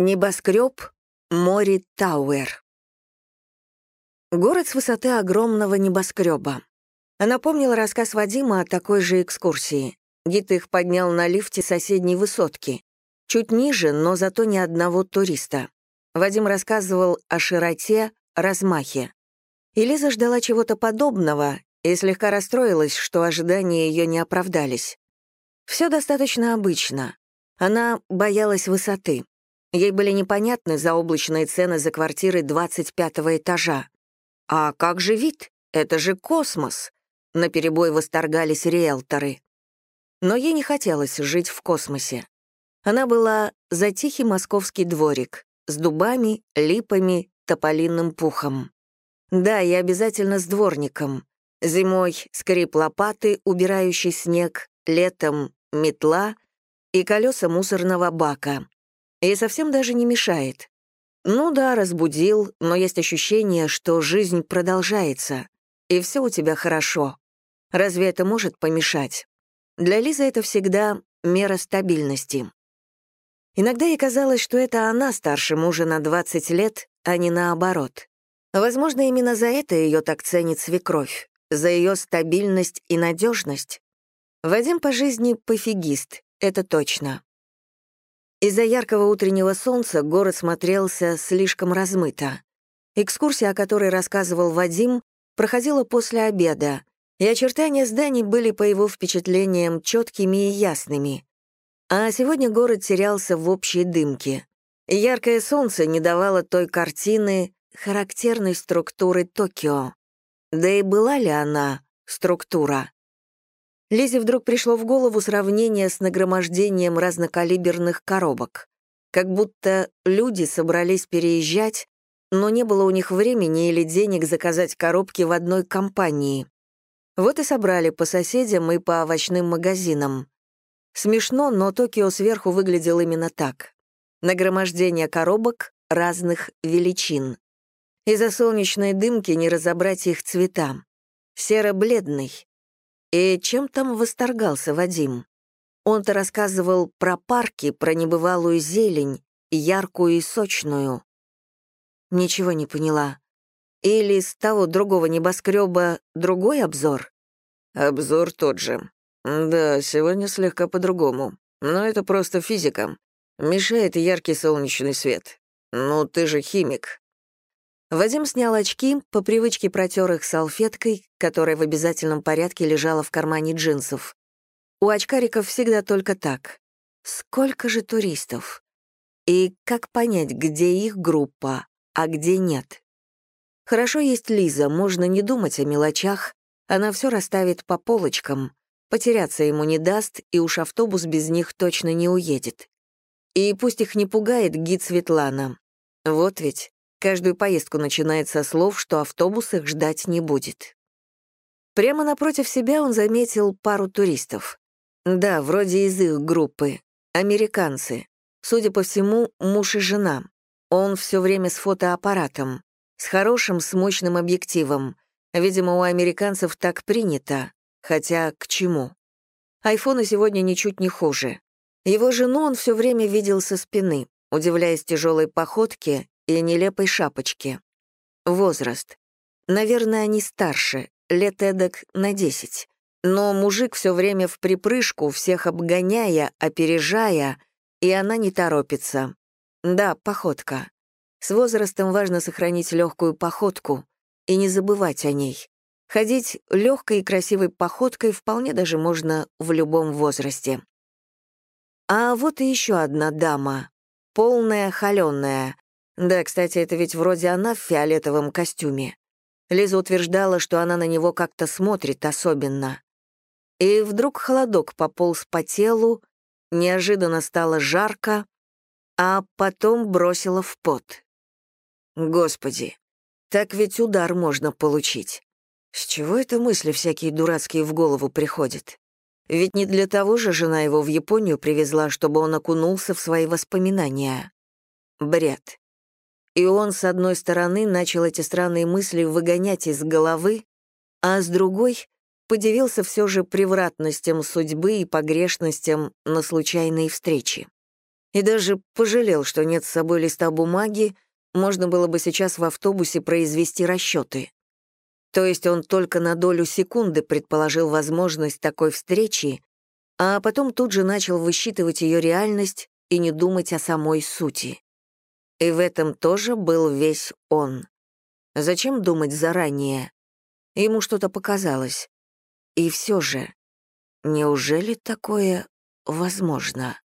Небоскреб Мори Тауэр. Город с высоты огромного небоскреба. Она помнила рассказ Вадима о такой же экскурсии. Гид их поднял на лифте соседней высотки. Чуть ниже, но зато ни одного туриста. Вадим рассказывал о широте, размахе. И Лиза ждала чего-то подобного и слегка расстроилась, что ожидания ее не оправдались. Все достаточно обычно. Она боялась высоты. Ей были непонятны заоблачные цены за квартиры 25 этажа. А как же вид? Это же космос! Наперебой восторгались риэлторы. Но ей не хотелось жить в космосе. Она была за тихий московский дворик с дубами, липами, тополинным пухом. Да, и обязательно с дворником. Зимой скрип лопаты, убирающий снег, летом метла и колеса мусорного бака. И совсем даже не мешает. Ну да, разбудил, но есть ощущение, что жизнь продолжается, и все у тебя хорошо. Разве это может помешать? Для Лизы это всегда мера стабильности. Иногда ей казалось, что это она старше мужа на 20 лет, а не наоборот. Возможно, именно за это ее так ценит свекровь, за ее стабильность и надежность. Вадим по жизни пофигист, это точно. Из-за яркого утреннего солнца город смотрелся слишком размыто. Экскурсия, о которой рассказывал Вадим, проходила после обеда, и очертания зданий были, по его впечатлениям, четкими и ясными. А сегодня город терялся в общей дымке. Яркое солнце не давало той картины характерной структуры Токио. Да и была ли она структура? Лизе вдруг пришло в голову сравнение с нагромождением разнокалиберных коробок. Как будто люди собрались переезжать, но не было у них времени или денег заказать коробки в одной компании. Вот и собрали по соседям и по овощным магазинам. Смешно, но Токио сверху выглядел именно так. Нагромождение коробок разных величин. Из-за солнечной дымки не разобрать их цвета. Серо-бледный, и чем там восторгался Вадим? Он-то рассказывал про парки, про небывалую зелень, яркую и сочную. Ничего не поняла. Или с того другого небоскреба другой обзор? Обзор тот же. Да, сегодня слегка по-другому. Но это просто физика. Мешает яркий солнечный свет. Ну, ты же химик. Вадим снял очки, по привычке протер их салфеткой, которая в обязательном порядке лежала в кармане джинсов. У очкариков всегда только так. Сколько же туристов? И как понять, где их группа, а где нет? Хорошо есть Лиза, можно не думать о мелочах, она все расставит по полочкам, потеряться ему не даст, и уж автобус без них точно не уедет. И пусть их не пугает гид Светлана. Вот ведь, Каждую поездку начинает со слов, что автобус их ждать не будет. Прямо напротив себя он заметил пару туристов. Да, вроде из их группы. Американцы. Судя по всему, муж и жена. Он все время с фотоаппаратом. С хорошим, с мощным объективом. Видимо, у американцев так принято. Хотя к чему? Айфону сегодня ничуть не хуже. Его жену он все время видел со спины, удивляясь тяжелой походке и нелепой шапочке. Возраст. Наверное, они старше, лет эдак на десять. Но мужик все время в припрыжку, всех обгоняя, опережая, и она не торопится. Да, походка. С возрастом важно сохранить легкую походку и не забывать о ней. Ходить легкой и красивой походкой вполне даже можно в любом возрасте. А вот и еще одна дама, полная, холеная, да, кстати, это ведь вроде она в фиолетовом костюме. Лиза утверждала, что она на него как-то смотрит особенно. И вдруг холодок пополз по телу, неожиданно стало жарко, а потом бросило в пот. Господи, так ведь удар можно получить. С чего это мысли всякие дурацкие в голову приходят? Ведь не для того же жена его в Японию привезла, чтобы он окунулся в свои воспоминания. Бред. И он, с одной стороны, начал эти странные мысли выгонять из головы, а с другой подивился все же превратностям судьбы и погрешностям на случайные встречи. И даже пожалел, что нет с собой листа бумаги, можно было бы сейчас в автобусе произвести расчеты. То есть он только на долю секунды предположил возможность такой встречи, а потом тут же начал высчитывать ее реальность и не думать о самой сути. И в этом тоже был весь он. Зачем думать заранее? Ему что-то показалось. И все же, неужели такое возможно?